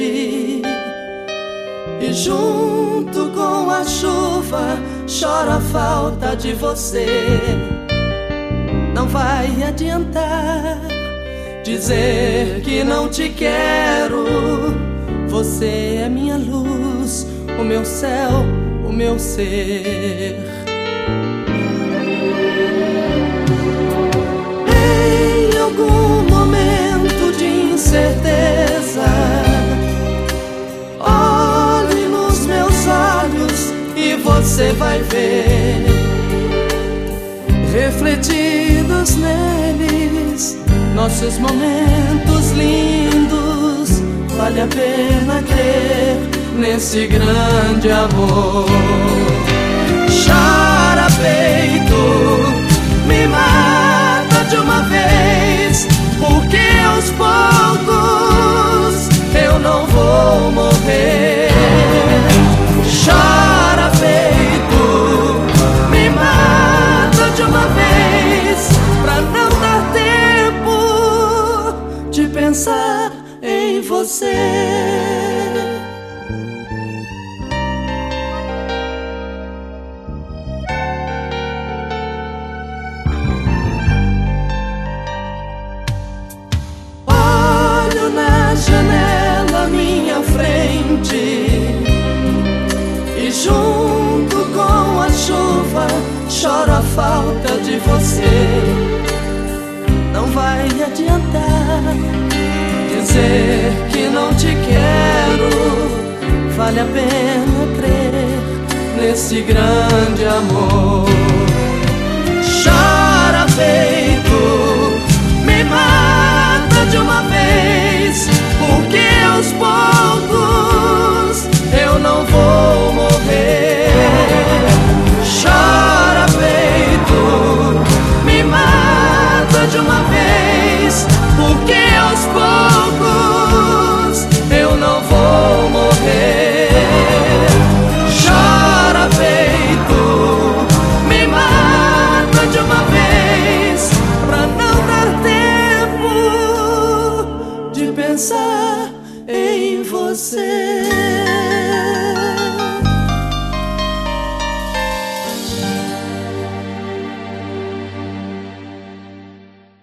E junto com a chuva chora a falta de você. Não vai adiantar dizer que não te quero. Você é minha luz, o meu céu, o meu ser. Vai ver refletidos neles nossos momentos lindos. Vale a pena crer nesse grande amor. Chora peito, me mata de uma vez, porque aos poucos eu não vou morrer. Pensar em você. Olho na janela minha frente e junto com a chuva choro a falta de você. Não vai adiantar dizer que não te quero. Vale a pena crer nesse grande amor. Chora em você.